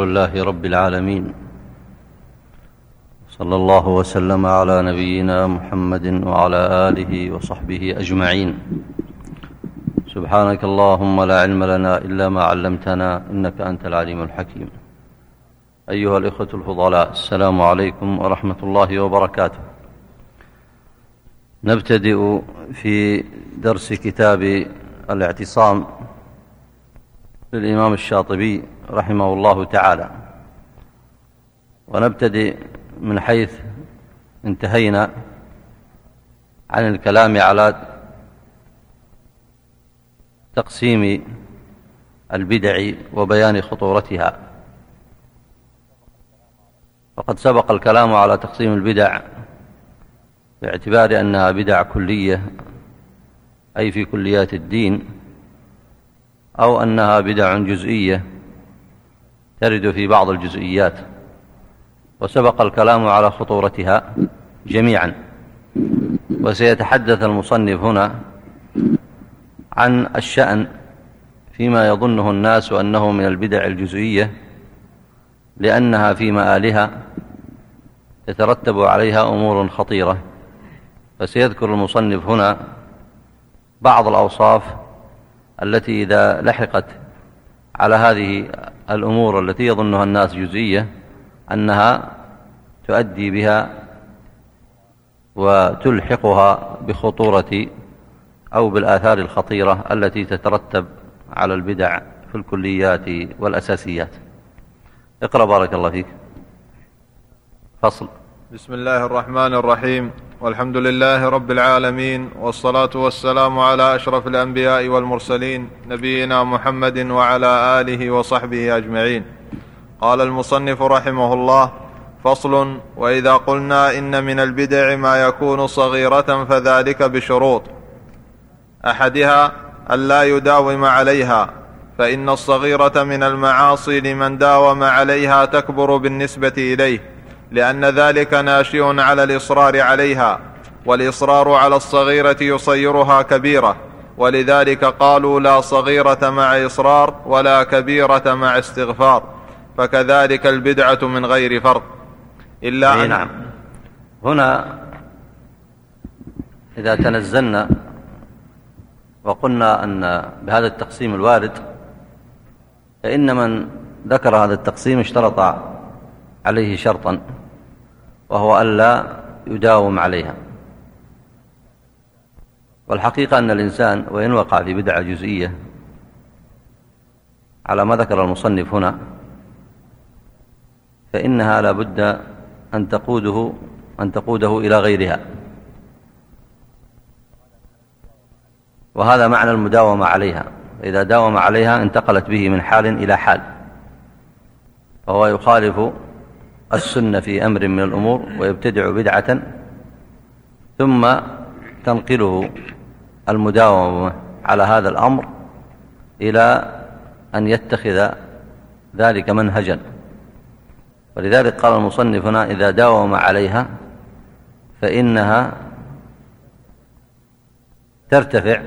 لله رب العالمين. صلى الله وسلم على نبينا محمد وعلى آله وصحبه أجمعين. سبحانك اللهم لا علم لنا إلا ما علمتنا إنك أنت العليم الحكيم. أيها الإخوة الفضلاء السلام عليكم ورحمة الله وبركاته. نبتدئ في درس كتاب الاعتصام للإمام الشاطبي رحمه الله تعالى. ونبتدئ من حيث انتهينا عن الكلام على تقسيم البدع وبيان خطورتها. فقد سبق الكلام على تقسيم البدع باعتبار أنها بدع كلية أي في كليات الدين أو أنها بدع جزئية ترد في بعض الجزئيات وسبق الكلام على خطورتها جميعا. وسيتحدث المصنف هنا عن الشأن فيما يظنه الناس أنه من البدع الجزئية لأنها في مآلها يترتب عليها أمور خطيرة. فسيذكر المصنف هنا بعض الأوصاف التي إذا لحقت على هذه الأمور التي يظنها الناس جزئية أنها تؤدي بها وتلحقها بخطورة أو بالآثار الخطيرة التي تترتب على البدع في الكليات والأساسيات. اقرأ بارك الله فيك. فصل. بسم الله الرحمن الرحيم. والحمد لله رب العالمين والصلاة والسلام على أشرف الأنبياء والمرسلين نبينا محمد وعلى آله وصحبه أجمعين. قال المصنف رحمه الله فصل وإذا قلنا إن من البدع ما يكون صغيرة فذلك بشروط. أحدها الا يداوم عليها فإن الصغيرة من المعاصي لمن داوم عليها تكبر بالنسبة إليه. لأن ذلك ناشئ على الإصرار عليها والإصرار على الصغيرة يصيرها كبيرة ولذلك قالوا لا صغيرة مع إصرار ولا كبيرة مع استغفار فكذلك البدعة من غير فرق إلا أن نعم. هنا إذا تنزلنا وقلنا أن بهذا التقسيم الوارد فإن من ذكر هذا التقسيم اشترط عليه شرطا. وهو ألا يداوم عليها. والحقيقة أن الإنسان وإن وقع في بدعة جزئية على ما ذكر المصنف هنا فإنها لا بد أن تقوده أن تقوده إلى غيرها. وهذا معنى المداومة عليها. إذا داوم عليها انتقلت به من حال إلى حال. فهو يخالف السنة في أمر من الأمور ويبتدع بدعة ثم تنقله المداومة على هذا الأمر إلى أن يتخذ ذلك منهجا. ولذلك قال المصنف هنا إذا داوم عليها فإنها ترتفع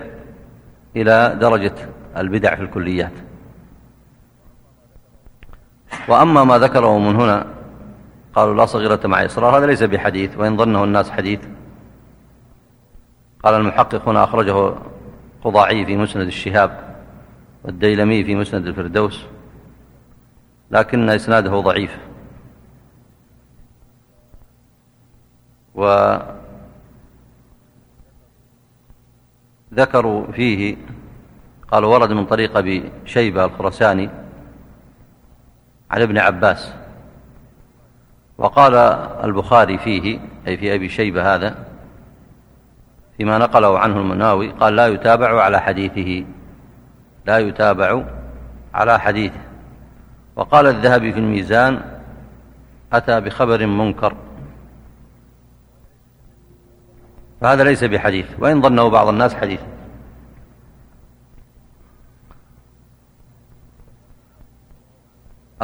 إلى درجة البدع في الكليات. وأما ما ذكره من هنا قالوا لا صغيرة مع إصرار هذا ليس بحديث وإن ظنه الناس حديث. قال المحقق هنا أخرجه قضاعي في مسند الشهاب والديلمي في مسند الفردوس لكن إسناده ضعيف. وذكروا فيه قالوا ورد من طريق أبي شيبة الخرساني عن ابن عباس. وقال البخاري فيه أي في أبي شيبة هذا فيما نقله عنه المناوي قال لا يتابع على حديثه لا يتابع على حديثه. وقال الذهبي في الميزان أتى بخبر منكر. فهذا ليس بحديث وإن ظنه بعض الناس حديث.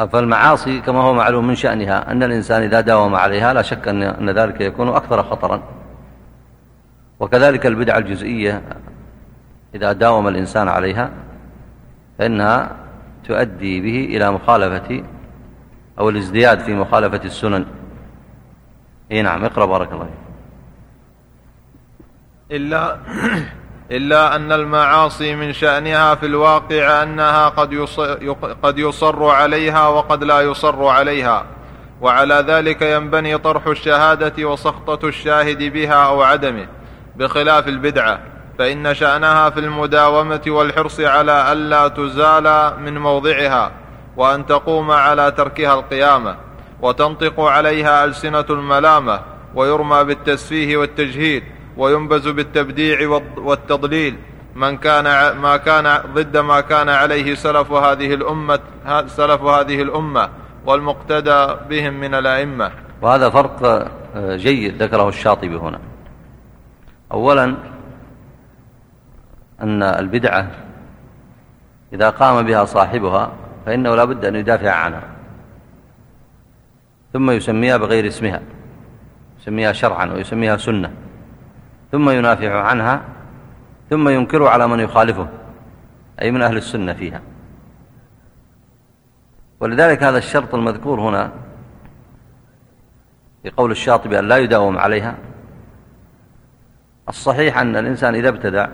فالمعاصي كما هو معلوم من شأنها أن الإنسان إذا داوم عليها لا شك أن ذلك يكون أكثر خطرا. وكذلك البدع الجزئية إذا داوم الإنسان عليها فإنها تؤدي به إلى مخالفة أو الازدياد في مخالفة السنن. إي نعم اقرأ بارك الله إلا إلا أن المعاصي من شأنها في الواقع أنها قد قد يصر عليها وقد لا يصر عليها. وعلى ذلك ينبني طرح الشهادة وسخطة الشاهد بها أو عدمه. بخلاف البدعة فإن شأنها في المداومة والحرص على ألا تزال من موضعها وأن تقوم على تركها القيامة. وتنطق عليها ألسنة الملامة ويرمى بالتسفيه والتجهيد. وينبز بالتبديع والتضليل. من كان ما كان ضد ما كان عليه سلف هذه الأمة سلف هذه الأمة والمقتدى بهم من الأئمة. وهذا فرق آه، جيد ذكره الشاطبي هنا. أولا أن البدعة إذا قام بها صاحبها فإنه لا بد أن يدافع عنها. ثم يسميها بغير اسمها يسميها شرعا ويسميها سنة. ثم ينافع عنها ثم ينكر على من يخالفه أي من أهل السنة فيها. ولذلك هذا الشرط المذكور هنا في قول الشاطبي أن لا يداوم عليها. الصحيح أن الإنسان إذا ابتدع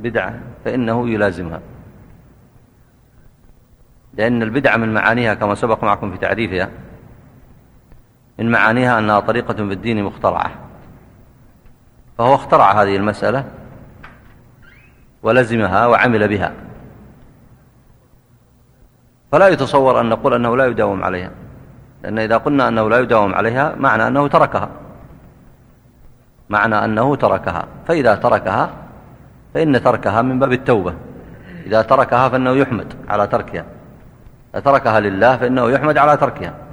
بدعة فإنه يلازمها لأن البدعة من معانيها كما سبق معكم في تعريفها من معانيها أنها طريقة في الدين مخترعة. فهو اخترع هذه المسألة ولزمها وعمل بها. فلا يتصور أن نقول أنه لا يداوم عليها لأن إذا قلنا أنه لا يداوم عليها معنى أنه تركها. معنى أنه تركها. فإذا تركها فإن تركها من باب التوبة. إذا تركها فإنه يحمد على تركها. إذا تركها لله فإنه يحمد على تركها.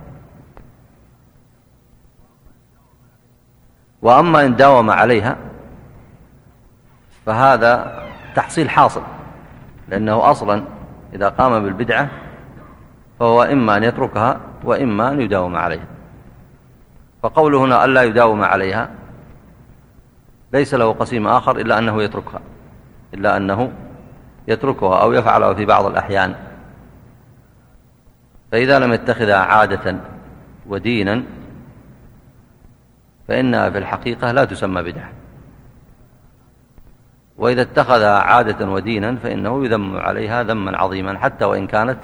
وأما إن داوم عليها فهذا تحصيل حاصل لأنه أصلا إذا قام بالبدعة فهو إما أن يتركها وإما أن يداوم عليها. فقوله هنا ألا يداوم عليها ليس له قسيم آخر إلا أنه يتركها إلا أنه يتركها أو يفعلها في بعض الأحيان. فإذا لم يتخذها عادة ودينا فإنها في الحقيقة لا تسمى بدعة. وإذا اتخذها عادة ودينا فإنه يذم عليها ذما عظيما حتى وإن كانت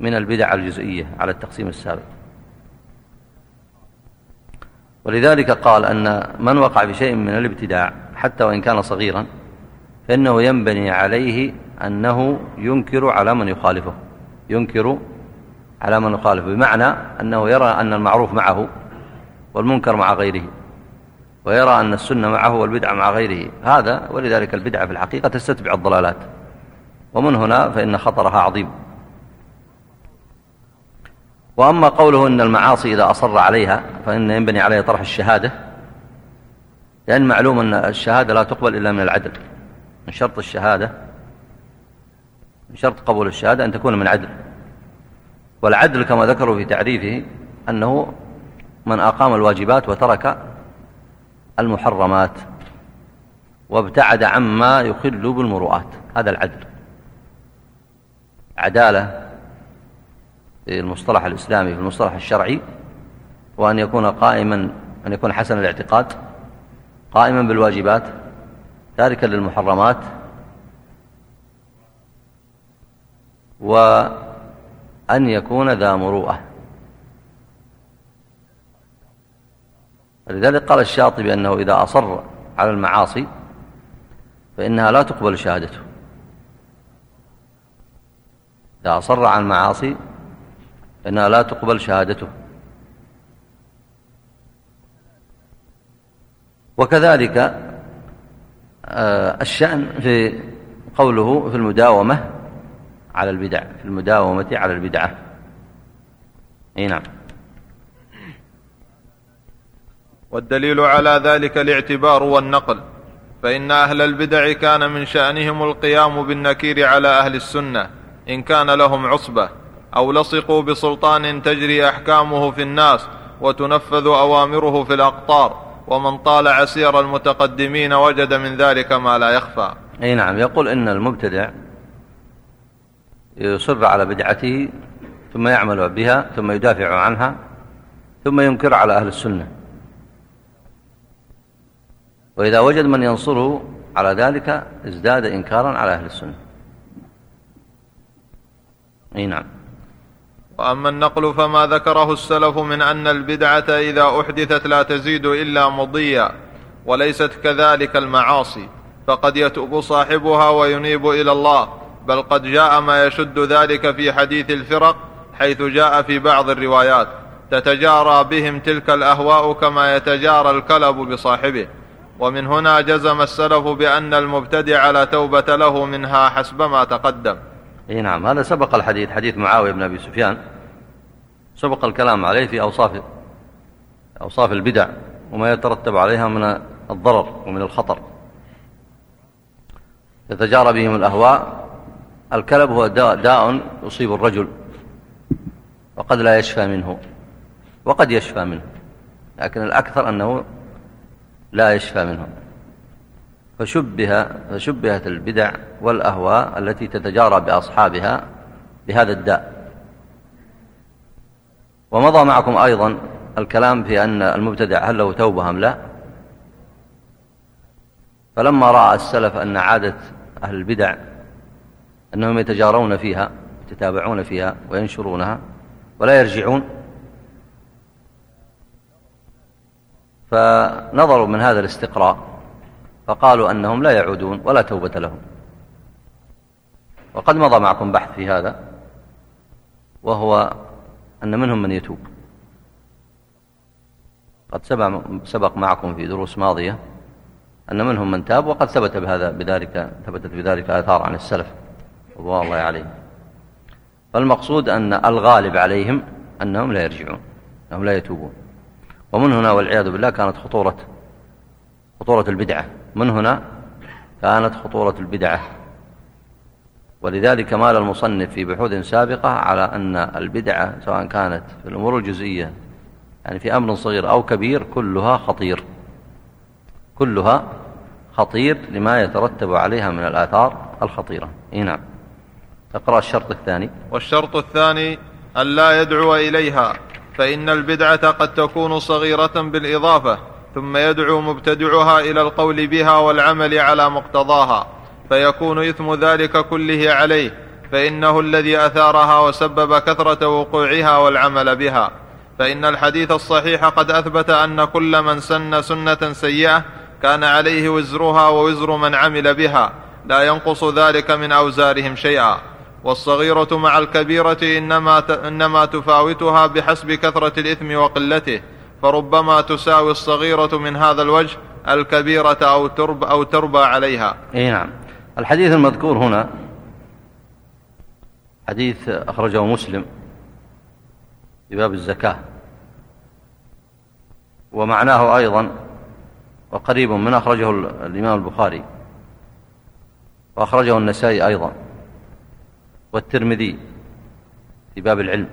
من البدع الجزئية على التقسيم السابق. ولذلك قال أن من وقع في شيء من الابتداع حتى وإن كان صغيرا فإنه ينبني عليه أنه ينكر على من يخالفه. ينكر على من يخالفه. بمعنى أنه يرى أن المعروف معه والمنكر مع غيره ويرى أن السنة معه والبدعة مع غيره. هذا ولذلك البدعة في الحقيقة تستتبع الضلالات. ومن هنا فإن خطرها عظيم. وأما قوله أن المعاصي إذا أصر عليها فإن ينبني عليها طرح الشهادة لأن معلوم أن الشهادة لا تقبل إلا من العدل. من شرط الشهادة من شرط قبول الشهادة أن تكون من عدل. والعدل كما ذكروا في تعريفه أنه من أقام الواجبات وترك المحرمات وابتعد عما يخل بالمروءات. هذا العدل. عدالة في المصطلح الإسلامي في المصطلح الشرعي وأن يكون قائما أن يكون حسن الاعتقاد قائما بالواجبات تاركا للمحرمات وأن يكون ذا مروءة. لذلك قال الشاطبي أنه إذا أصر على المعاصي فإنها لا تقبل شهادته. إذا أصر على المعاصي فإنها لا تقبل شهادته. وكذلك آه، الشأن في قوله في المداومة على البدع في المداومة على البدعة. أي نعم. والدليل على ذلك الاعتبار والنقل فإن أهل البدع كان من شأنهم القيام بالنكير على أهل السنة إن كان لهم عصبة أو لصقوا بسلطان تجري أحكامه في الناس وتنفذ أوامره في الأقطار ومن طال عسير المتقدمين وجد من ذلك ما لا يخفى. أي نعم يقول إن المبتدع يصر على بدعته ثم يعمل بها ثم يدافع عنها ثم ينكر على أهل السنة. وإذا وجد من ينصره على ذلك ازداد إنكارا على أهل السنة. أي نعم. وأما النقل فما ذكره السلف من أن البدعة إذا أحدثت لا تزيد إلا مضيا وليست كذلك المعاصي فقد يتوب صاحبها وينيب إلى الله بل قد جاء ما يشد ذلك في حديث الفرق حيث جاء في بعض الروايات تتجارى بهم تلك الأهواء كما يتجارى الكلب بصاحبه. ومن هنا جزم السلف بأن المبتدع لا توبة له منها حسب ما تقدم. إي نعم هذا سبق الحديث حديث معاوية بن أبي سفيان. سبق الكلام عليه في أوصاف أوصاف البدع وما يترتب عليها من الضرر ومن الخطر. تتجارى بهم الأهواء الكلب هو داء يصيب الرجل وقد لا يشفى منه وقد يشفى منه لكن الأكثر أنه لا يشفى منه فشبه فشبهت البدع والأهواء التي تتجارى بأصحابها بهذا الداء. ومضى معكم أيضا الكلام في أن المبتدع هل له توبة أم لا؟ فلما رأى السلف أن عادة أهل البدع أنهم يتجارون فيها يتتابعون فيها وينشرونها ولا يرجعون فنظروا من هذا الاستقراء فقالوا أنهم لا يعودون ولا توبة لهم. وقد مضى معكم بحث في هذا وهو أن منهم من يتوب. قد سبق معكم في دروس ماضية أن منهم من تاب وقد ثبت بهذا بذلك ثبتت بذلك آثار عن السلف رضوان الله عليهم فالمقصود أن الغالب عليهم أنهم لا يرجعون أنهم لا يتوبون. ومن هنا والعياذ بالله كانت خطورة خطورة البدعة. من هنا؟ كانت خطورة البدعة. ولذلك مال المصنف في بحوث سابقة على أن البدعة سواء كانت في الأمور الجزئية يعني في أمر صغير أو كبير كلها خطير. كلها خطير لما يترتب عليها من الآثار الخطيرة. إيه نعم. اقرأ الشرط الثاني. والشرط الثاني أن لا يدعو إليها. فإن البدعة قد تكون صغيرة بالإضافة ثم يدعو مبتدعها إلى القول بها والعمل على مقتضاها فيكون إثم ذلك كله عليه فإنه الذي أثارها وسبب كثرة وقوعها والعمل بها. فإن الحديث الصحيح قد أثبت أن كل من سن سنة سيئة كان عليه وزرها ووزر من عمل بها لا ينقص ذلك من أوزارهم شيئا. والصغيرة مع الكبيرة إنما, إنما تفاوتها بحسب كثرة الإثم وقلته فربما تساوي الصغيرة من هذا الوجه الكبيرة أو ترب أو تربى عليها. أي نعم. الحديث المذكور هنا حديث أخرجه مسلم في باب الزكاة ومعناه أيضا وقريب من أخرجه الإمام البخاري وأخرجه النسائي أيضا. والترمذي في باب العلم.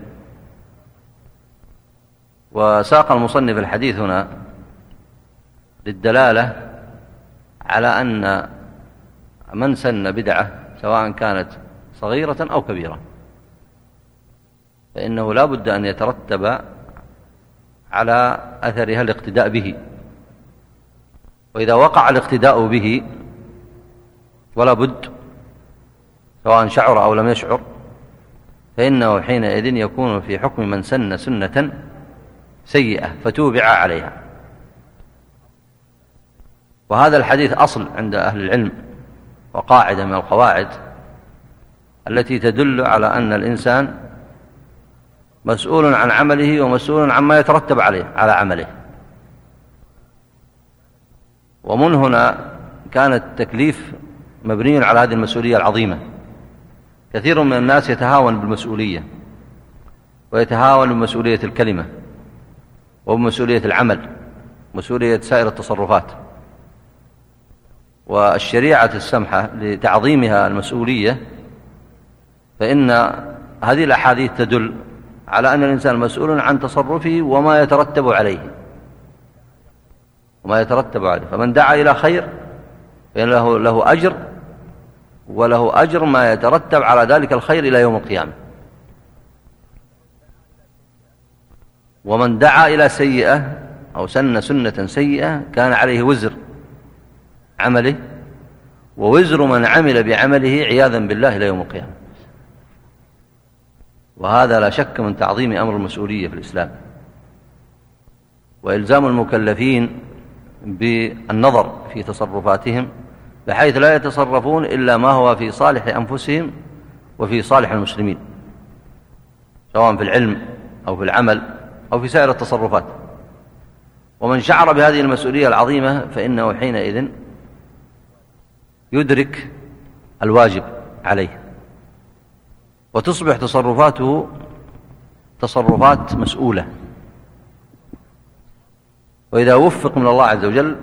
وساق المصنف الحديث هنا للدلالة على أن من سن بدعة سواء كانت صغيرة أو كبيرة فإنه لا بد أن يترتب على أثرها الاقتداء به. وإذا وقع الاقتداء به ولا بد سواء شعر أو لم يشعر فإنه حينئذ يكون في حكم من سن سنة سيئة فتوبع عليها. وهذا الحديث أصل عند أهل العلم وقاعدة من القواعد التي تدل على أن الإنسان مسؤول عن عمله ومسؤول عما يترتب عليه على عمله. ومن هنا كان التكليف مبني على هذه المسؤولية العظيمة. كثير من الناس يتهاون بالمسؤولية ويتهاون بمسؤولية الكلمة وبمسؤولية العمل مسؤولية سائر التصرفات. والشريعة السمحة لتعظيمها المسؤولية فإن هذه الأحاديث تدل على أن الإنسان مسؤول عن تصرفه وما يترتب عليه. وما يترتب عليه. فمن دعا إلى خير فإن له, له أجر وله أجر ما يترتب على ذلك الخير إلى يوم القيامة. ومن دعا إلى سيئة أو سن سنة سيئة كان عليه وزر عمله ووزر من عمل بعمله عياذا بالله إلى يوم القيامة. وهذا لا شك من تعظيم أمر المسؤولية في الإسلام. وإلزام المكلفين بالنظر في تصرفاتهم. بحيث لا يتصرفون إلا ما هو في صالح أنفسهم وفي صالح المسلمين سواء في العلم أو في العمل أو في سائر التصرفات. ومن شعر بهذه المسؤولية العظيمة فإنه حينئذ يدرك الواجب عليه وتصبح تصرفاته تصرفات مسؤولة. وإذا وفق من الله عز وجل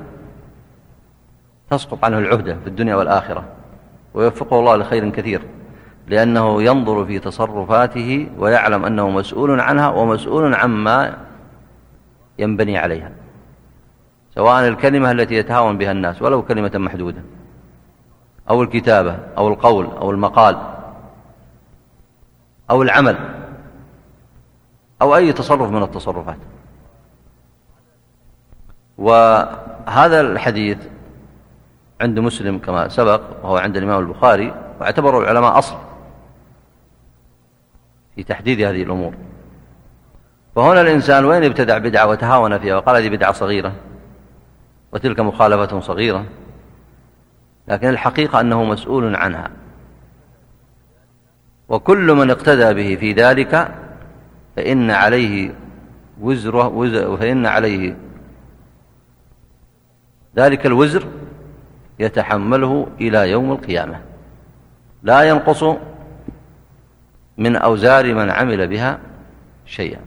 تسقط عنه العهدة في الدنيا والآخرة ويوفقه الله لخير كثير لأنه ينظر في تصرفاته ويعلم أنه مسؤول عنها ومسؤول عما ينبني عليها سواء الكلمة التي يتهاون بها الناس ولو كلمة محدودة أو الكتابة أو القول أو المقال أو العمل أو أي تصرف من التصرفات. وهذا الحديث عند مسلم كما سبق وهو عند الإمام البخاري واعتبره العلماء أصل في تحديد هذه الأمور. فهنا الإنسان وين ابتدع بدعة وتهاون فيها؟ وقال هذه بدعة صغيرة وتلك مخالفة صغيرة لكن الحقيقة أنه مسؤول عنها. وكل من اقتدى به في ذلك فإن عليه وزره وزر فإن عليه ذلك الوزر يتحمله إلى يوم القيامة. لا ينقص من أوزار من عمل بها شيئا.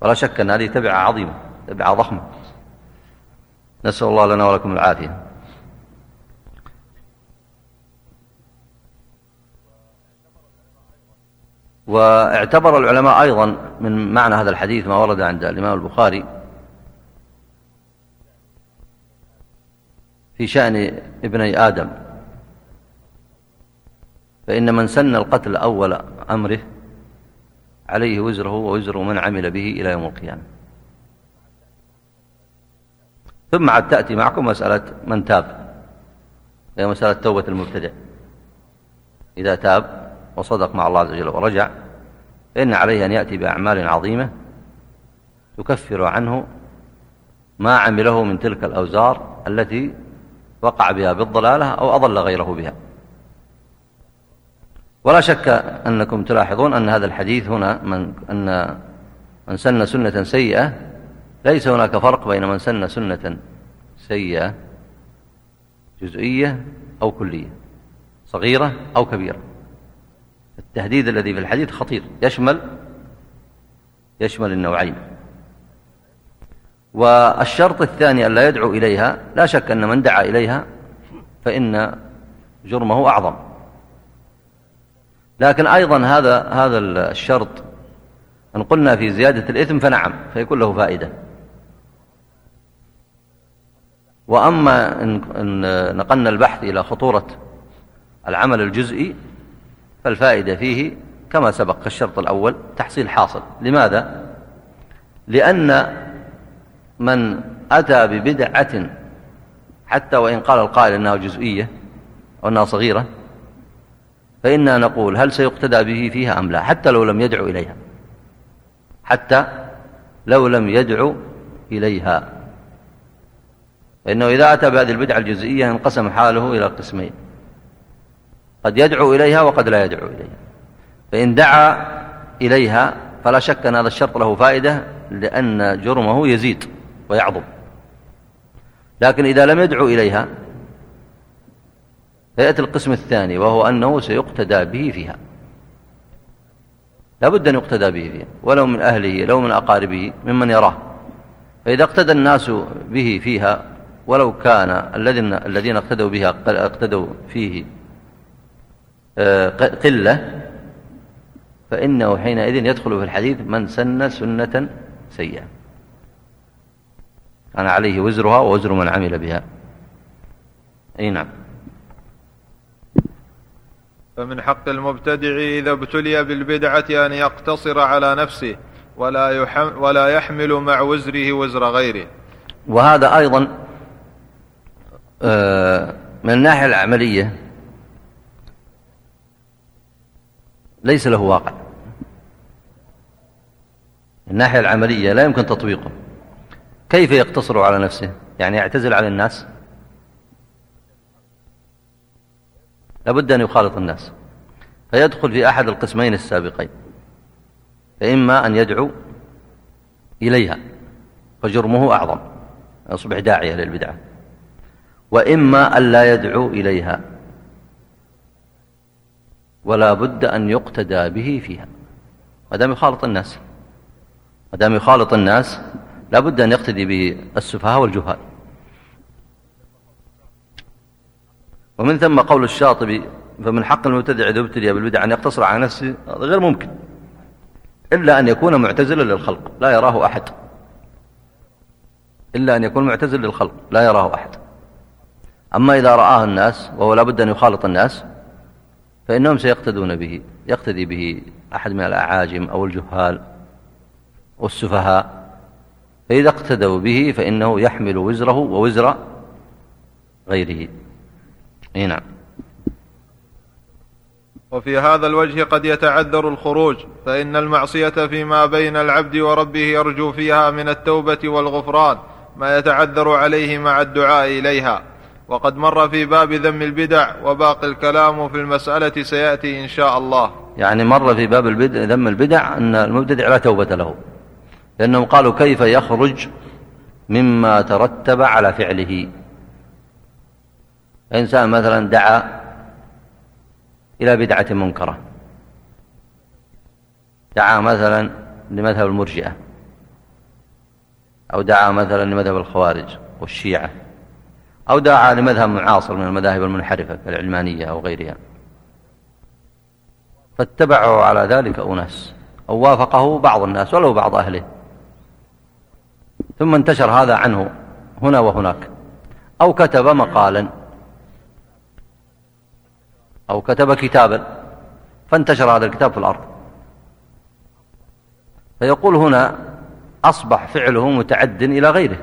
ولا شك أن هذه تبعة عظيمة تبعة ضخمة. نسأل الله لنا ولكم العافية. واعتبر العلماء أيضا من معنى هذا الحديث ما ورد عند الإمام البخاري في شأن ابني آدم. فإن من سن القتل أول أمره عليه وزره ووزر من عمل به إلى يوم القيامة. ثم عاد تأتي معكم مسألة من تاب هي مسألة توبة المبتدع. إذا تاب وصدق مع الله عز وجل ورجع فإن عليه أن يأتي بأعمال عظيمة تكفر عنه ما عمله من تلك الأوزار التي وقع بها بالضلالة أو أضل غيره بها. ولا شك أنكم تلاحظون أن هذا الحديث هنا من أن من سن سنة سيئة ليس هناك فرق بين من سن سنة سيئة جزئية أو كلية صغيرة أو كبيرة. التهديد الذي في الحديث خطير يشمل يشمل النوعين. والشرط الثاني أن لا يدعو إليها لا شك أن من دعا إليها فإن جرمه أعظم. لكن أيضا هذا هذا الشرط أن قلنا في زيادة الإثم فنعم فيكون له فائدة. وأما إن نقلنا البحث إلى خطورة العمل الجزئي فالفائدة فيه كما سبق الشرط الأول تحصيل حاصل. لماذا؟ لأن من أتى ببدعة حتى وإن قال القائل أنها جزئية أو أنها صغيرة فإنا نقول هل سيقتدى به فيها أم لا؟ حتى لو لم يدعو إليها. حتى لو لم يدعو إليها. فإنه إذا أتى بهذه البدعة الجزئية انقسم حاله إلى قسمين. قد يدعو إليها وقد لا يدعو إليها. فإن دعا إليها فلا شك أن هذا الشرط له فائدة لأن جرمه يزيد. ويعظم لكن إذا لم يدعو إليها فيأتي القسم الثاني وهو أنه سيقتدى به فيها. لا بد أن يقتدى به فيها ولو من أهله لو من أقاربه ممن يراه. فإذا اقتدى الناس به فيها ولو كان الذين الذين اقتدوا بها اقتدوا فيه آه، قلة فإنه حينئذ يدخل في الحديث من سن سنة سيئة. كان عليه وزرها ووزر من عمل بها. أي نعم. فمن حق المبتدع إذا ابتلي بالبدعة أن يقتصر على نفسه ولا, يحمل ولا يحمل مع وزره وزر غيره. وهذا أيضا آه، من الناحية العملية ليس له واقع. الناحية العملية لا يمكن تطبيقه. كيف يقتصر على نفسه؟ يعني يعتزل عن الناس؟ لابد أن يخالط الناس. فيدخل في أحد القسمين السابقين. فإما أن يدعو إليها فجرمه أعظم يصبح داعية للبدعة. وإما أن لا يدعو إليها ولا بد أن يقتدى به فيها. ما دام يخالط الناس ما دام يخالط الناس لا بد أن يقتدي به السفهاء والجهال. ومن ثم قول الشاطبي فمن حق المبتدع إذا ابتلي بالبدع أن يقتصر على نفسه هذا غير ممكن. إلا أن يكون معتزلا للخلق لا يراه أحد. إلا أن يكون معتزل للخلق لا يراه أحد. أما إذا رآه الناس وهو لابد أن يخالط الناس فإنهم سيقتدون به يقتدي به أحد من الأعاجم أو الجهال والسفهاء. فإذا اقتدوا به فإنه يحمل وزره ووزر غيره. إي نعم. وفي هذا الوجه قد يتعذر الخروج فإن المعصية فيما بين العبد وربه يرجو فيها من التوبة والغفران ما يتعذر عليه مع الدعاء إليها. وقد مر في باب ذم البدع وباقي الكلام في المسألة سيأتي إن شاء الله. يعني مر في باب البدع ذم البدع أن المبتدع لا توبة له. لأنهم قالوا كيف يخرج مما ترتب على فعله. إنسان مثلا دعا إلى بدعة منكرة. دعا مثلا لمذهب المرجئة. أو دعا مثلا لمذهب الخوارج والشيعة. أو دعا لمذهب معاصر من المذاهب المنحرفة كالعلمانية أو غيرها. فاتبعوا على ذلك أناس أو وافقه بعض الناس ولو بعض أهله. ثم انتشر هذا عنه هنا وهناك. أو كتب مقالا. أو كتب كتابا. فانتشر هذا الكتاب في الأرض. فيقول هنا أصبح فعله متعد إلى غيره.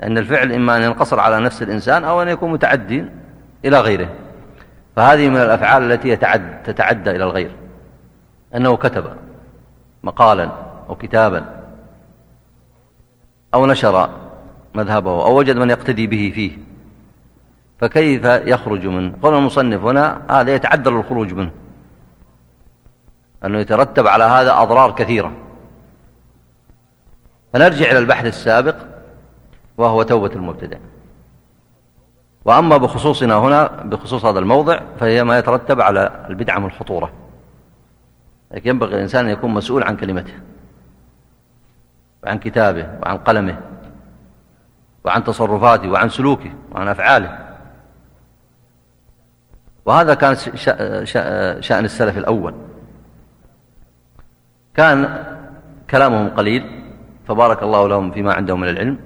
لأن الفعل إما أن ينقصر على نفس الإنسان أو أن يكون متعدي إلى غيره. فهذه من الأفعال التي يتعد تتعدى إلى الغير. أنه كتب مقالا أو كتابا. أو نشر مذهبه أو وجد من يقتدي به فيه فكيف يخرج منه؟ قول المصنف هنا هذا يتعذر الخروج منه أنه يترتب على هذا أضرار كثيرة. فنرجع إلى البحث السابق وهو توبة المبتدع. وأما بخصوصنا هنا بخصوص هذا الموضع فهي ما يترتب على البدعة من الخطورة. لكن ينبغي الإنسان أن يكون مسؤول عن كلمته. وعن كتابه وعن قلمه وعن تصرفاته وعن سلوكه وعن أفعاله. وهذا كان شأن السلف الأول. كان كلامهم قليل فبارك الله لهم فيما عندهم من العلم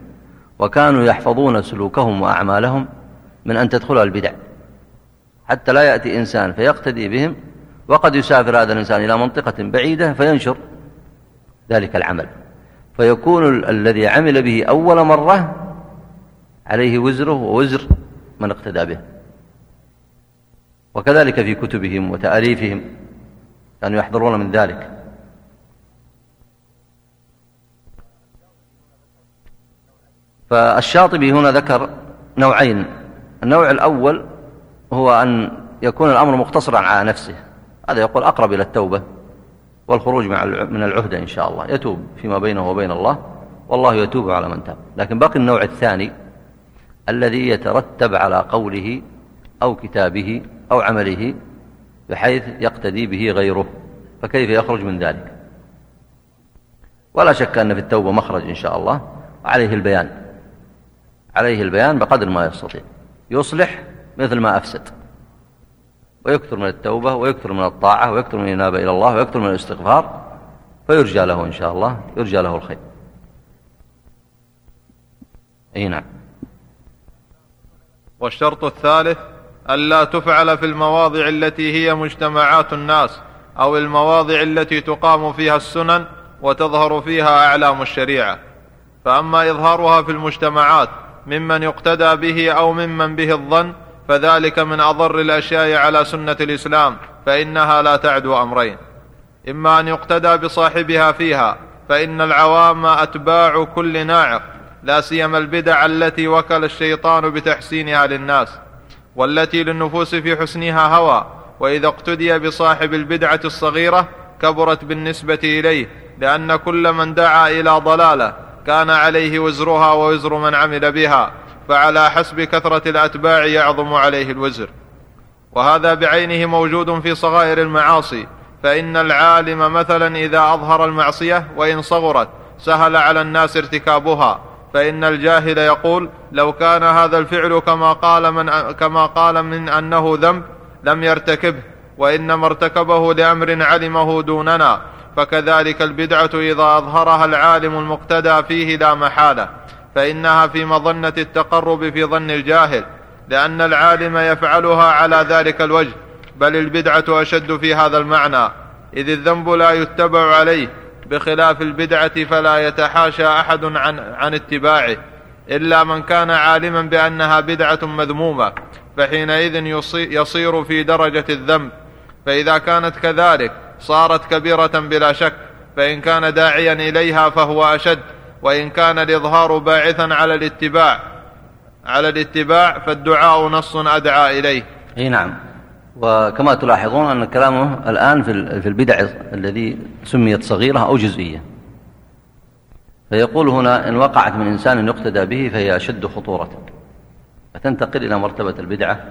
وكانوا يحفظون سلوكهم وأعمالهم من أن تدخلها البدع. حتى لا يأتي إنسان فيقتدي بهم وقد يسافر هذا الإنسان إلى منطقة بعيدة فينشر ذلك العمل. فيكون الذي عمل به أول مرة عليه وزره ووزر من اقتدى به. وكذلك في كتبهم وتأليفهم كانوا يحضرون من ذلك. فالشاطبي هنا ذكر نوعين. النوع الأول هو أن يكون الأمر مقتصرا على نفسه. هذا يقول أقرب إلى التوبة. والخروج من العهدة إن شاء الله. يتوب فيما بينه وبين الله والله يتوب على من تاب. لكن باقي النوع الثاني الذي يترتب على قوله أو كتابه أو عمله بحيث يقتدي به غيره. فكيف يخرج من ذلك؟ ولا شك أن في التوبة مخرج إن شاء الله. عليه البيان. عليه البيان بقدر ما يستطيع. يصلح مثل ما أفسد. ويكثر من التوبة ويكثر من الطاعة ويكثر من الإنابة إلى الله ويكثر من الاستغفار فيرجى له إن شاء الله يرجى له الخير. أي نعم. والشرط الثالث ألا تفعل في المواضع التي هي مجتمعات الناس أو المواضع التي تقام فيها السنن وتظهر فيها أعلام الشريعة. فأما إظهارها في المجتمعات ممن يقتدى به أو ممن به الظن فذلك من أضر الأشياء على سنة الإسلام فإنها لا تعدو أمرين. إما أن يقتدى بصاحبها فيها فإن العوام أتباع كل ناعق لا سيما البدع التي وكل الشيطان بتحسينها للناس والتي للنفوس في حسنها هوى وإذا اقتدي بصاحب البدعة الصغيرة كبرت بالنسبة إليه لأن كل من دعا إلى ضلاله كان عليه وزرها ووزر من عمل بها. فعلى حسب كثرة الأتباع يعظم عليه الوزر. وهذا بعينه موجود في صغائر المعاصي فإن العالم مثلا إذا أظهر المعصية وإن صغرت سهل على الناس ارتكابها فإن الجاهل يقول لو كان هذا الفعل كما قال من كما قال من أنه ذنب لم يرتكبه وإنما ارتكبه لأمر علمه دوننا فكذلك البدعة إذا أظهرها العالم المقتدى فيه لا محالة. فإنها في مظنة التقرب في ظن الجاهل لأن العالم يفعلها على ذلك الوجه بل البدعة أشد في هذا المعنى إذ الذنب لا يتبع عليه بخلاف البدعة فلا يتحاشى أحد عن, عن اتباعه إلا من كان عالما بأنها بدعة مذمومة فحينئذ يصير في درجة الذنب. فإذا كانت كذلك صارت كبيرة بلا شك فإن كان داعيا إليها فهو أشد. وإن كان الإظهار باعثا على الاتباع على الاتباع فالدعاء نص أدعى إليه. إي نعم. وكما تلاحظون أن كلامه الآن في البدع الذي سميت صغيرة أو جزئية. فيقول هنا إن وقعت من إنسان يقتدى به فهي أشد خطورة. فتنتقل إلى مرتبة البدعة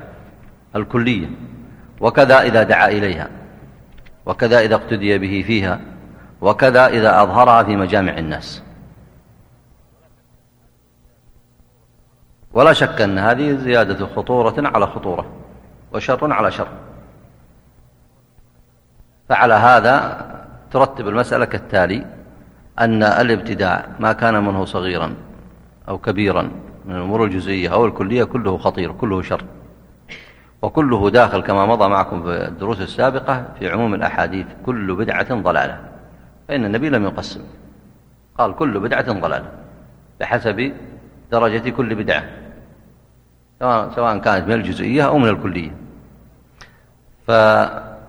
الكلية. وكذا إذا دعا إليها. وكذا إذا اقتدي به فيها. وكذا إذا أظهرها في مجامع الناس. ولا شك أن هذه زيادة خطورة على خطورة وشر على شر. فعلى هذا ترتب المسألة كالتالي أن الابتداع ما كان منه صغيرا أو كبيرا من الأمور الجزئية أو الكلية كله خطير كله شر. وكله داخل كما مضى معكم في الدروس السابقة في عموم الأحاديث كل بدعة ضلالة. فإن النبي لم يقسم. قال كل بدعة ضلالة بحسب درجة كل بدعة. سواء كانت من الجزئية أو من الكلية. ف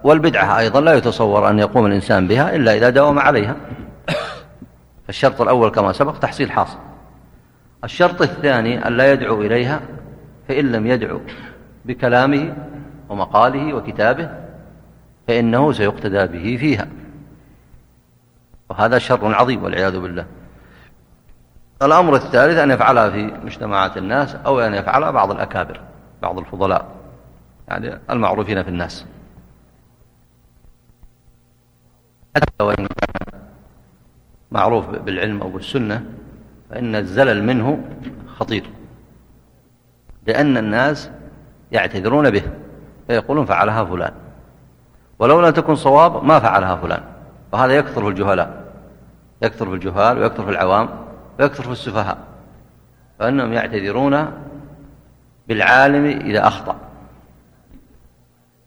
والبدعة أيضا لا يتصور أن يقوم الإنسان بها إلا إذا داوم عليها. الشرط الأول كما سبق تحصيل حاصل. الشرط الثاني أن لا يدعو إليها فإن لم يدعو بكلامه ومقاله وكتابه فإنه سيقتدى به فيها. وهذا شر عظيم والعياذ بالله. الأمر الثالث أن يفعلها في مجتمعات الناس أو أن يفعلها بعض الأكابر بعض الفضلاء يعني المعروفين في الناس. حتى وإن كان معروف بالعلم أو بالسنة فإن الزلل منه خطير لأن الناس يعتذرون به فيقولون فعلها فلان. ولو لم تكن صواب ما فعلها فلان وهذا يكثر في الجهلاء يكثر في الجهال ويكثر في العوام. ويكثر في السفهاء فأنهم يعتذرون بالعالم إذا أخطأ.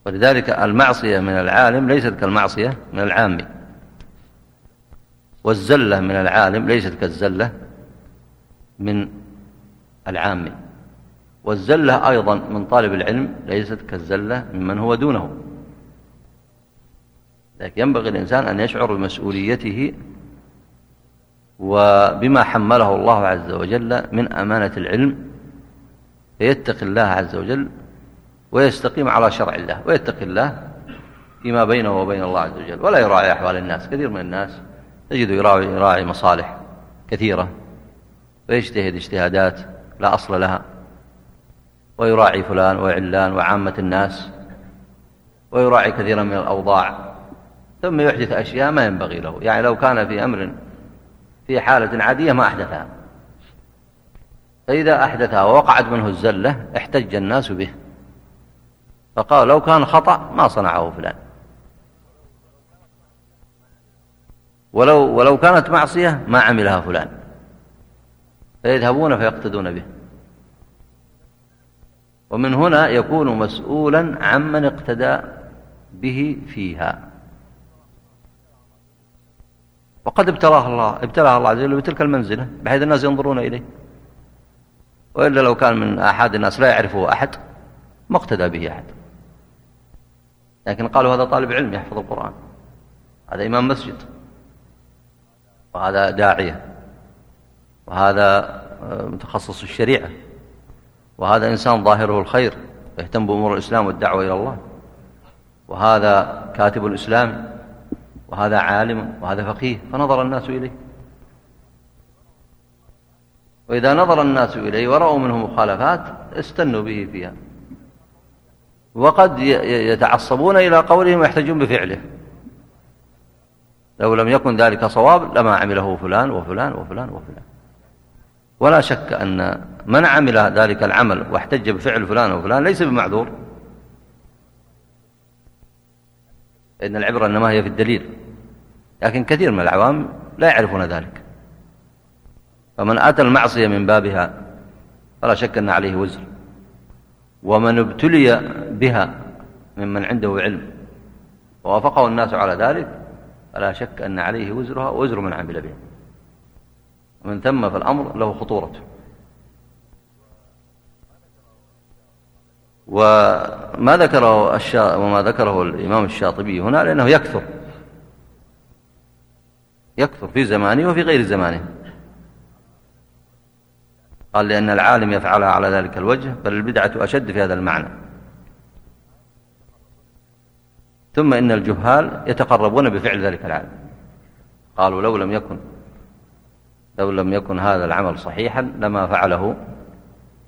ولذلك المعصية من العالم ليست كالمعصية من العام والزلة من العالم ليست كالزلة من العام. والزلة أيضا من طالب العلم ليست كالزلة ممن هو دونه. لكن ينبغي الإنسان أن يشعر بمسؤوليته وبما حمله الله عز وجل من أمانة العلم فيتقي الله عز وجل ويستقيم على شرع الله ويتقي الله فيما بينه وبين الله عز وجل. ولا يراعي أحوال الناس كثير من الناس تجد يراعي, يراعي مصالح كثيرة ويجتهد اجتهادات لا أصل لها ويراعي فلان وعلان وعامة الناس ويراعي كثيرا من الأوضاع ثم يحدث أشياء ما ينبغي له. يعني لو كان في أمر في حالة عادية ما أحدثها. فإذا أحدثها ووقعت منه الزلة احتج الناس به. فقال لو كان خطأ ما صنعه فلان. ولو, ولو كانت معصية ما عملها فلان. فيذهبون فيقتدون به. ومن هنا يكون مسؤولا عمن اقتدى به فيها. وقد ابتلاه الله ابتلاه الله عز وجل بتلك المنزلة بحيث الناس ينظرون إليه. وإلا لو كان من أحد الناس لا يعرفه أحد ما اقتدى به أحد. لكن قالوا هذا طالب علم يحفظ القرآن. هذا إمام مسجد. وهذا داعية. وهذا آه، متخصص الشريعة. وهذا إنسان ظاهره الخير يهتم بأمور الإسلام والدعوة إلى الله. وهذا كاتب الإسلام وهذا عالم وهذا فقيه فنظر الناس إليه. وإذا نظر الناس إليه ورأوا منه مخالفات استنوا به فيها. وقد يتعصبون إلى قولهم ويحتجون بفعله. لو لم يكن ذلك صواب لما عمله فلان وفلان وفلان وفلان. ولا شك أن من عمل ذلك العمل واحتج بفعل فلان وفلان ليس بمعذور. إن العبرة إنما هي في الدليل. لكن كثير من العوام لا يعرفون ذلك. فمن أتى المعصية من بابها فلا شك أن عليه وزر. ومن ابتلي بها ممن عنده علم ووافقه الناس على ذلك فلا شك أن عليه وزرها وزر من عمل بها ومن ثم فالأمر له خطورته. وما ذكره الشا... وما ذكره الإمام الشاطبي هنا لأنه يكثر. يكثر في زمانه وفي غير زمانه. قال لأن العالم يفعلها على ذلك الوجه بل البدعة أشد في هذا المعنى. ثم إن الجهال يتقربون بفعل ذلك العالم. قالوا لو لم يكن لو لم يكن هذا العمل صحيحا لما فعله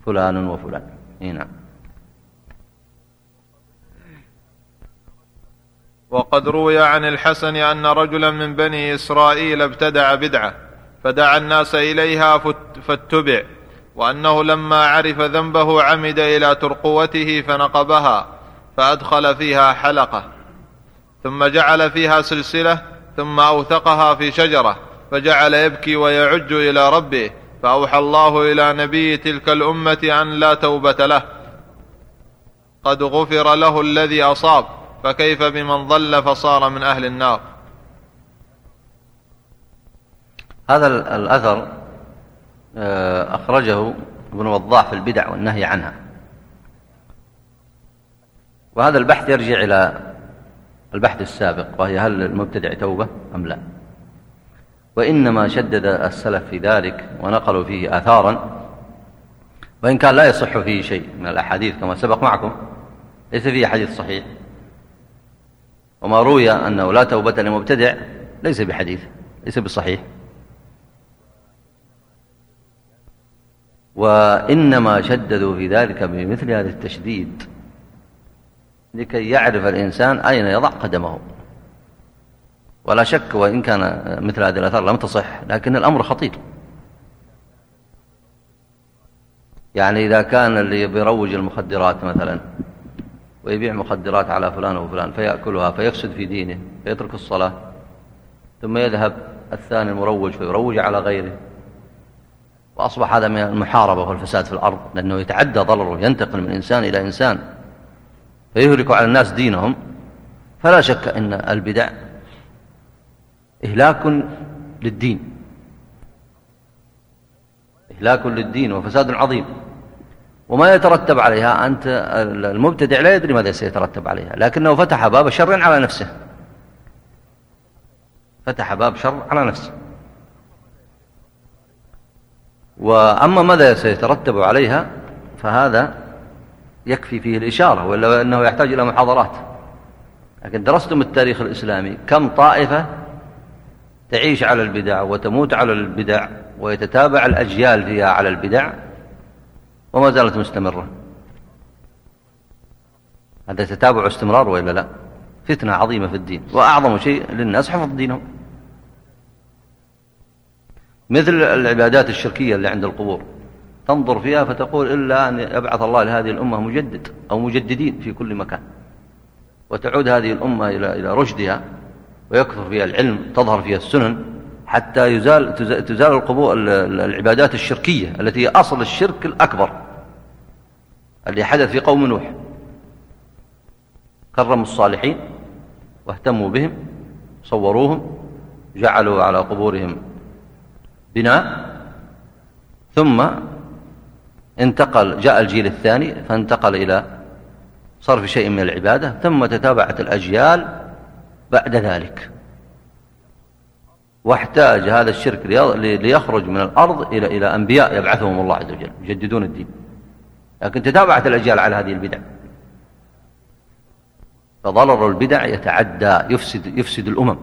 فلان وفلان. نعم. وقد روي عن الحسن أن رجلا من بني إسرائيل ابتدع بدعة فدعا الناس إليها فاتبع وأنه لما عرف ذنبه عمد إلى ترقوته فنقبها فأدخل فيها حلقة ثم جعل فيها سلسلة ثم أوثقها في شجرة فجعل يبكي ويعج إلى ربه فأوحى الله إلى نبي تلك الأمة أن لا توبة له. قد غفر له الذي أصاب. فكيف بمن ضل فصار من أهل النار؟ هذا الأثر آه، أخرجه ابن وضاح في البدع والنهي عنها. وهذا البحث يرجع إلى البحث السابق وهي هل المبتدع توبة أم لا. وإنما شدد السلف في ذلك ونقلوا فيه آثارا وإن كان لا يصح فيه شيء من الأحاديث كما سبق معكم ليس فيه حديث صحيح. وما روي أنه لا توبة لمبتدع ليس بحديث ليس بصحيح. وإنما شددوا في ذلك بمثل هذا التشديد لكي يعرف الإنسان أين يضع قدمه. ولا شك وإن كان مثل هذه الأثار لم تصح لكن الأمر خطير. يعني إذا كان اللي بيروج المخدرات مثلا ويبيع مخدرات على فلان وفلان فيأكلها فيفسد في دينه فيترك الصلاة. ثم يذهب الثاني المروج فيروج على غيره. وأصبح هذا من المحاربة والفساد في الأرض لأنه يتعدى ضرره ينتقل من إنسان إلى إنسان فيهلك على الناس دينهم. فلا شك أن البدع إهلاك للدين. إهلاك للدين وفساد عظيم. وما يترتب عليها. أنت المبتدع لا يدري ماذا سيترتب عليها. لكنه فتح باب شر على نفسه. فتح باب شر على نفسه. وأما ماذا سيترتب عليها فهذا يكفي فيه الإشارة ولا أنه يحتاج إلى محاضرات. لكن درستم التاريخ الإسلامي كم طائفة تعيش على البدع وتموت على البدع ويتتابع الأجيال فيها على البدع؟ وما زالت مستمرة. هذا تتابع استمرار وإلا لا؟ فتنة عظيمة في الدين وأعظم شيء للناس حفظ دينهم. مثل العبادات الشركية اللي عند القبور تنظر فيها فتقول إلا أن يبعث الله لهذه الأمة مجدد أو مجددين في كل مكان. وتعود هذه الأمة إلى إلى رشدها ويكثر فيها العلم تظهر فيها السنن حتى يزال تزال القبور العبادات الشركية التي هي أصل الشرك الأكبر. اللي حدث في قوم نوح. كرموا الصالحين واهتموا بهم صوروهم جعلوا على قبورهم بناء. ثم انتقل جاء الجيل الثاني فانتقل إلى صرف شيء من العبادة ثم تتابعت الأجيال بعد ذلك. واحتاج هذا الشرك ليخرج من الأرض إلى أنبياء يبعثهم الله عز وجل يجددون الدين. لكن تتابعت الأجيال على هذه البدع. فضرر البدع يتعدى يفسد, يفسد الأمم.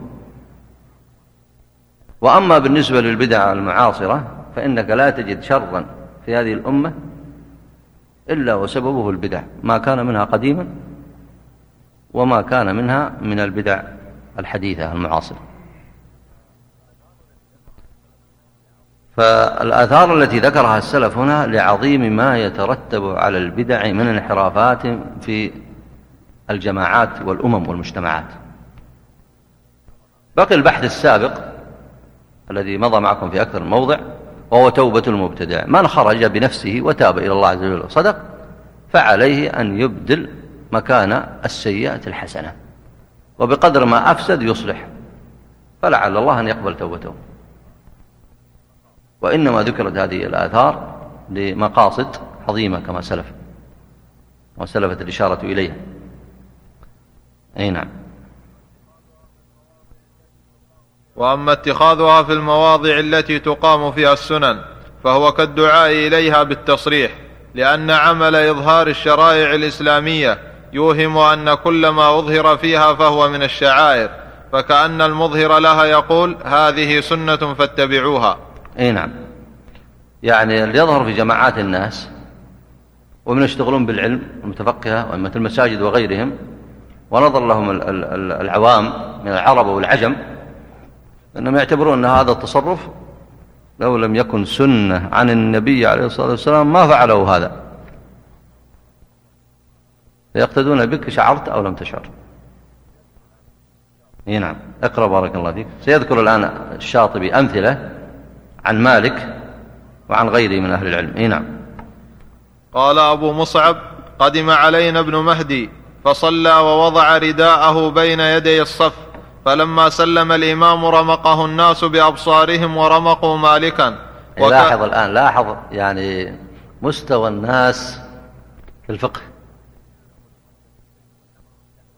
وأما بالنسبة للبدع المعاصرة فإنك لا تجد شرا في هذه الأمة إلا وسببه البدع. ما كان منها قديما وما كان منها من البدع الحديثة المعاصرة. فالآثار التي ذكرها السلف هنا لعظيم ما يترتب على البدع من انحرافات في الجماعات والأمم والمجتمعات. بقي البحث السابق الذي مضى معكم في أكثر موضع وهو توبة المبتدع. من خرج بنفسه وتاب إلى الله عز وجل وصدق فعليه أن يبدل مكان السيئة الحسنة. وبقدر ما أفسد يصلح. فلعل الله أن يقبل توبته. وإنما ذكرت هذه الآثار لمقاصد عظيمة كما سلف وسلفت الإشارة إليها. أي نعم. وأما اتخاذها في المواضع التي تقام فيها السنن فهو كالدعاء إليها بالتصريح لأن عمل إظهار الشرائع الإسلامية يوهم أن كل ما أظهر فيها فهو من الشعائر فكأن المظهر لها يقول هذه سنة فاتبعوها. إي نعم. يعني اللي يظهر في جماعات الناس ومن يشتغلون بالعلم المتفقهة وأئمة المساجد وغيرهم ونظر لهم العوام من العرب والعجم أنهم يعتبرون أن هذا التصرف لو لم يكن سنة عن النبي عليه الصلاة والسلام ما فعلوا هذا. فيقتدون بك شعرت أو لم تشعر. نعم. اقرأ بارك الله فيك. سيذكر الآن الشاطبي أمثلة عن مالك وعن غيره من أهل العلم. اي نعم. قال أبو مصعب قدم علينا ابن مهدي فصلى ووضع رداءه بين يدي الصف فلما سلم الإمام رمقه الناس بأبصارهم ورمقوا مالكا. وك... لاحظ الآن لاحظ يعني مستوى الناس في الفقه.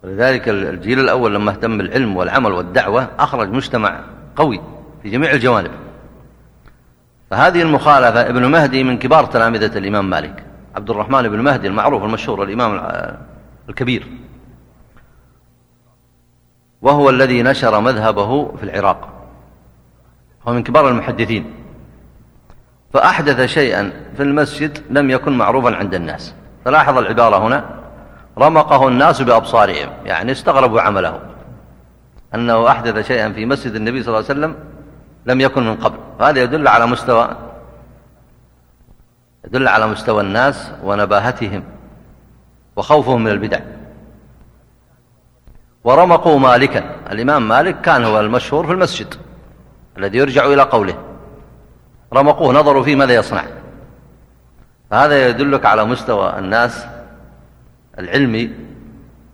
ولذلك الجيل الأول لما اهتم بالعلم والعمل والدعوة أخرج مجتمع قوي في جميع الجوانب. فهذه المخالفة ابن مهدي من كبار تلامذة الإمام مالك. عبد الرحمن بن مهدي المعروف المشهور الإمام الكبير. وهو الذي نشر مذهبه في العراق. هو من كبار المحدثين. فأحدث شيئا في المسجد لم يكن معروفا عند الناس. فلاحظ العبارة هنا. رمقه الناس بأبصارهم يعني استغربوا عمله. أنه أحدث شيئا في مسجد النبي صلى الله عليه وسلم لم يكن من قبل. فهذا يدل على مستوى يدل على مستوى الناس ونباهتهم وخوفهم من البدع. ورمقوا مالكا. الإمام مالك كان هو المشهور في المسجد الذي يرجع إلى قوله. رمقوه نظروا فيه ماذا يصنع. فهذا يدلك على مستوى الناس العلمي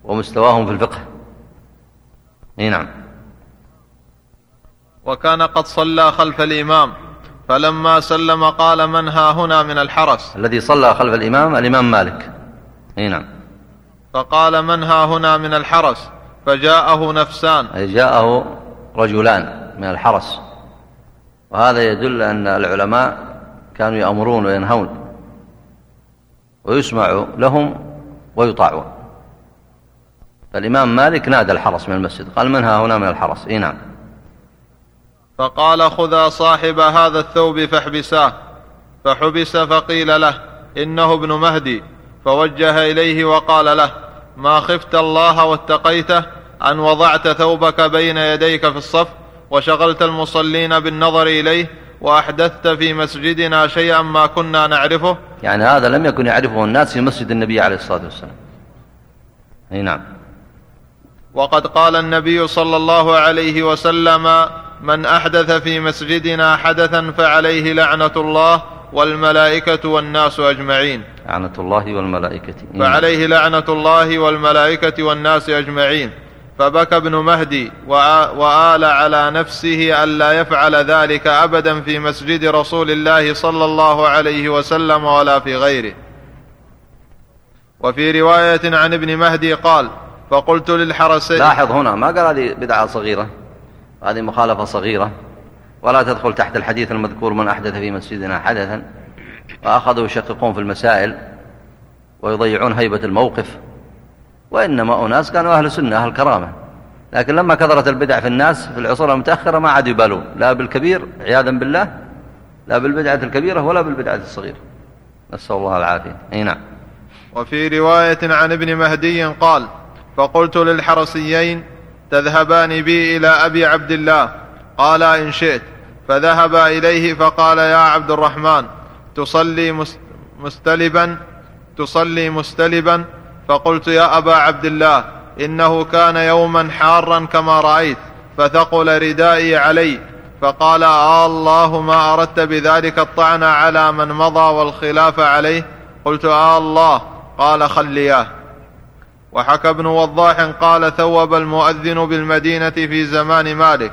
ومستواهم في الفقه. نعم. وكان قد صلى خلف الإمام. فلما سلم قال من ها هنا من الحرس؟ الذي صلى خلف الإمام الإمام مالك. أي نعم. فقال من ها هنا من الحرس؟ فجاءه نفسان. أي جاءه رجلان من الحرس. وهذا يدل أن العلماء كانوا يأمرون وينهون. ويسمع لهم ويطاعون. فالإمام مالك نادى الحرس من المسجد. قال من ها هنا من الحرس؟ إيه نعم. فقال خذا صاحب هذا الثوب فاحبساه. فحبس فقيل له إنه ابن مهدي. فوجه إليه وقال له ما خفت الله واتقيته أن وضعت ثوبك بين يديك في الصف وشغلت المصلين بالنظر إليه وأحدثت في مسجدنا شيئا ما كنا نعرفه. يعني هذا لم يكن يعرفه الناس في مسجد النبي عليه الصلاة والسلام. أي نعم. وقد قال النبي صلى الله عليه وسلم من أحدث في مسجدنا حدثا فعليه لعنة الله والملائكة والناس أجمعين. لعنة الله والملائكة. فعليه لعنة الله والملائكة والناس أجمعين. فبكى ابن مهدي وآل على نفسه ألا يفعل ذلك أبدا في مسجد رسول الله صلى الله عليه وسلم ولا في غيره. وفي رواية عن ابن مهدي قال فقلت للحرسين لاحظ هنا ما قال هذه بدعة صغيرة؟ هذه مخالفة صغيرة. ولا تدخل تحت الحديث المذكور من أحدث في مسجدنا حدثا. وأخذوا يشققون في المسائل. ويضيعون هيبة الموقف. وإنما أناس كانوا أهل سنة أهل كرامة. لكن لما كثرت البدع في الناس في العصور المتأخرة ما عاد يبالون. لا بالكبير عياذا بالله لا بالبدعة الكبيرة ولا بالبدعة الصغيرة. نسأل الله العافية. أي نعم. وفي رواية عن ابن مهدي قال فقلت للحرسيين تذهبان بي إلى أبي عبد الله. قال إن شئت. فذهبا إليه فقال يا عبد الرحمن تصلي مستلبا تصلي مستلبا. فقلت يا أبا عبد الله إنه كان يوما حارا كما رأيت فثقل ردائي علي. فقال آه الله ما أردت بذلك الطعن على من مضى والخلاف عليه. قلت آه الله. قال خلياه. وحكى ابن وضاح قال ثوب المؤذن بالمدينة في زمان مالك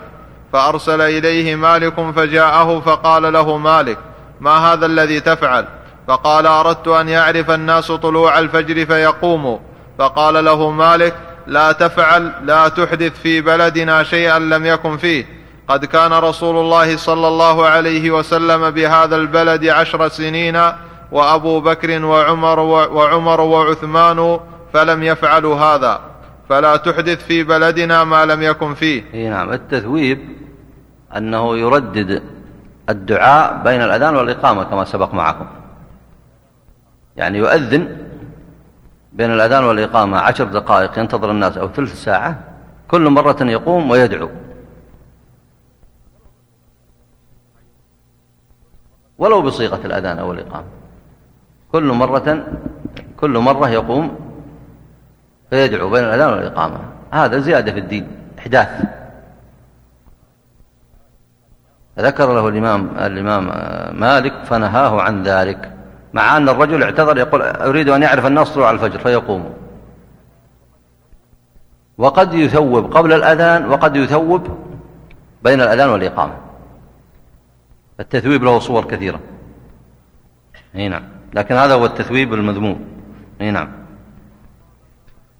فأرسل إليه مالك فجاءه فقال له مالك ما هذا الذي تفعل؟ فقال أردت أن يعرف الناس طلوع الفجر فيقوموا. فقال له مالك لا تفعل لا تحدث في بلدنا شيئا لم يكن فيه. قد كان رسول الله صلى الله عليه وسلم بهذا البلد عشر سنين وأبو بكر وعمر وعمر وعثمان فلم يفعلوا هذا. فلا تحدث في بلدنا ما لم يكن فيه. إي نعم. التثويب أنه يردد الدعاء بين الأذان والإقامة كما سبق معكم. يعني يؤذن بين الأذان والإقامة عشر دقائق ينتظر الناس أو ثلث ساعة كل مرة يقوم ويدعو. ولو بصيغة الأذان أو الإقامة كل مرة كل مرة يقوم فيدعو بين الأذان والإقامة. هذا زيادة في الدين إحداث. ذكر له الإمام الإمام مالك فنهاه عن ذلك مع أن الرجل اعتذر يقول أريد أن يعرف الناس طلوع الفجر فيقوم. وقد يثوب قبل الأذان وقد يثوب بين الأذان والإقامة. التثويب له صور كثيرة. نعم. لكن هذا هو التثويب المذموم. نعم.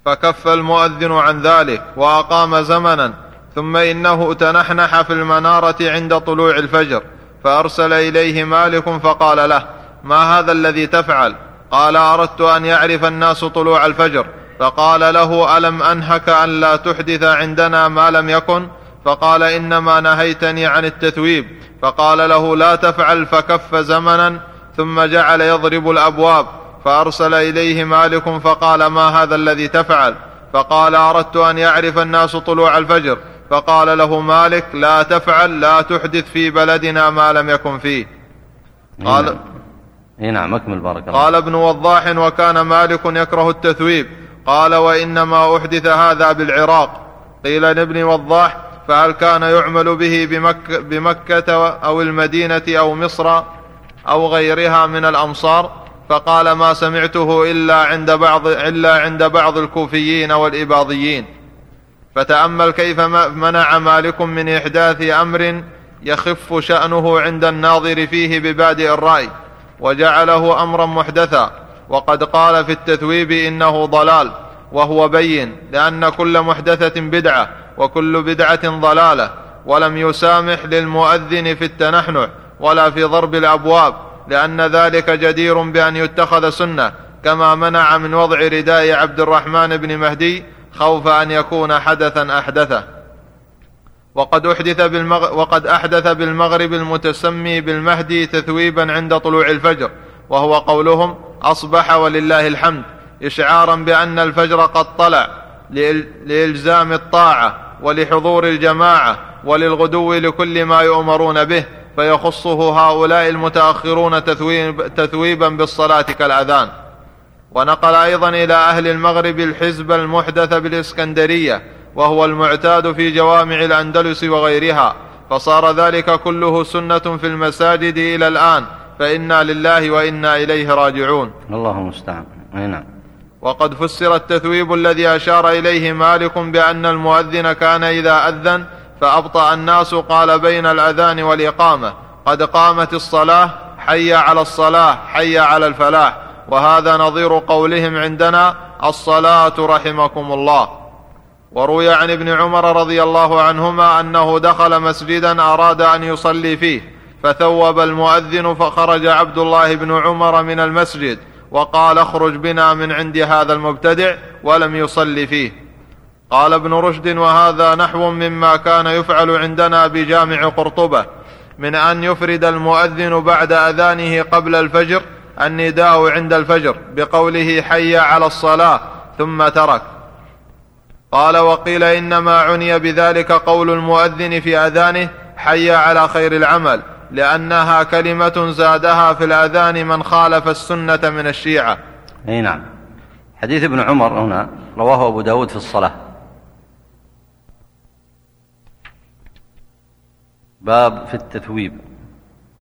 فكف المؤذن عن ذلك وأقام زمنا ثم إنه تنحنح في المنارة عند طلوع الفجر فأرسل إليه مالك فقال له ما هذا الذي تفعل؟ قال أردت أن يعرف الناس طلوع الفجر. فقال له ألم أنهك أن لا تحدث عندنا ما لم يكن؟ فقال إنما نهيتني عن التثويب. فقال له لا تفعل فكف زمنا ثم جعل يضرب الأبواب. فأرسل إليه مالك فقال ما هذا الذي تفعل؟ فقال أردت أن يعرف الناس طلوع الفجر. فقال له مالك لا تفعل لا تحدث في بلدنا ما لم يكن فيه. قال اي نعم أكمل بارك الله قال ابن وضاح وكان مالك يكره التثويب. قال وإنما أحدث هذا بالعراق. قيل لابن وضاح فهل كان يعمل به بمك بمكة أو المدينة أو مصر أو غيرها من الأمصار؟ فقال ما سمعته إلا عند بعض إلا عند بعض الكوفيين والإباضيين. فتأمل كيف منع مالك من إحداث أمر يخف شأنه عند الناظر فيه ببادئ الرأي وجعله أمرا محدثا. وقد قال في التثويب إنه ضلال وهو بين لأن كل محدثة بدعة وكل بدعة ضلالة. ولم يسامح للمؤذن في التنحنح ولا في ضرب الأبواب. لأن ذلك جدير بأن يتخذ سنة كما منع من وضع رداء عبد الرحمن بن مهدي خوف أن يكون حدثا أحدثه. وقد أحدث, بالمغ... وقد أحدث بالمغرب المتسمي بالمهدي تثويبا عند طلوع الفجر وهو قولهم أصبح ولله الحمد إشعارا بأن الفجر قد طلع لإلزام الطاعة ولحضور الجماعة وللغدو لكل ما يؤمرون به. فيخصه هؤلاء المتأخرون تثويب تثويبا بالصلاة كالأذان. ونقل أيضا إلى أهل المغرب الحزب المحدث بالإسكندرية وهو المعتاد في جوامع الأندلس وغيرها. فصار ذلك كله سنة في المساجد إلى الآن فإنا لله وإنا إليه راجعون. الله المستعان نعم. وقد فسر التثويب الذي أشار إليه مالك بأن المؤذن كان إذا أذن فأبطأ الناس قال بين الأذان والإقامة قد قامت الصلاة حي على الصلاة حي على الفلاح وهذا نظير قولهم عندنا الصلاة رحمكم الله. وروي عن ابن عمر رضي الله عنهما أنه دخل مسجدا أراد أن يصلي فيه فثوب المؤذن فخرج عبد الله بن عمر من المسجد وقال اخرج بنا من عند هذا المبتدع ولم يصل فيه. قال ابن رشد وهذا نحو مما كان يفعل عندنا بجامع قرطبة من أن يفرد المؤذن بعد أذانه قبل الفجر النداء عند الفجر بقوله حي على الصلاة ثم ترك. قال وقيل إنما عني بذلك قول المؤذن في أذانه حي على خير العمل لأنها كلمة زادها في الأذان من خالف السنة من الشيعة. أي نعم. حديث ابن عمر هنا رواه أبو داود في الصلاة. باب في التثويب.